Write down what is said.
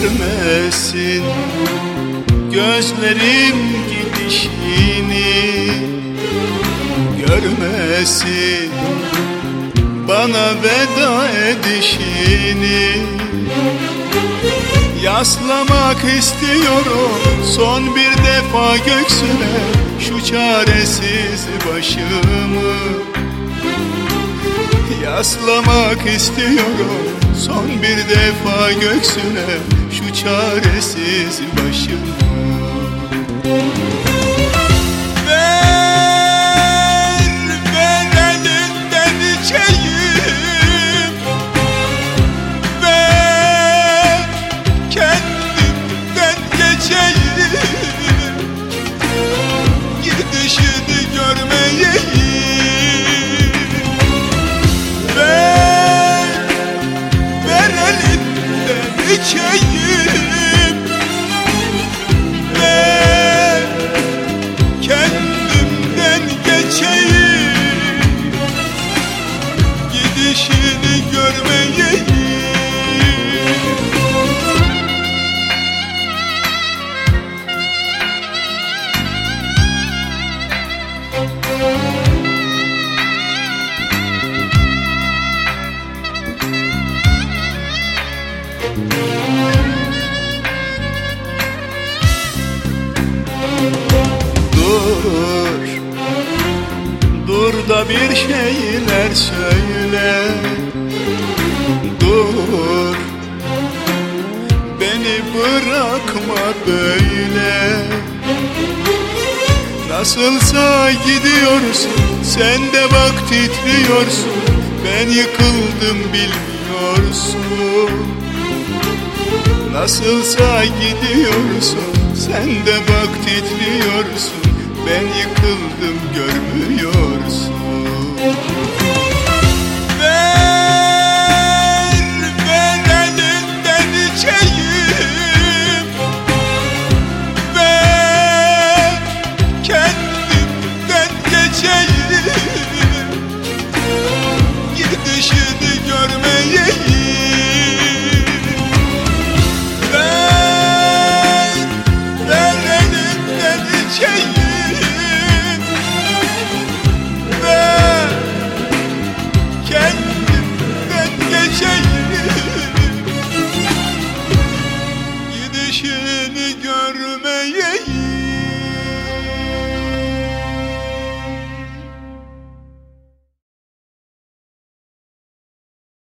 görmesin Gözlerim gidişini. Görmesin Bana veda edişini. Yaslamak istiyorum son bir defa göksüne Şu çaresiz başımı. Yaslamak istiyorum son bir defa göksüne Şu çaresiz başımı Ver, ver elinden içeyim. Ver, kendimden geçeyim. Gidişini görmeyeyim. Ver, ver elinden içeyim Dur. Dur da bir şeyler söyle. Dur. Beni bırakma böyle. Nasılsa gidiyorsun Sen de bak titriyorsun. Ben yıkıldım bilmiyorsun Nasılsa gidiyorsun Sen de bak titriyorsun. Ben yıkıldım görmüyorsun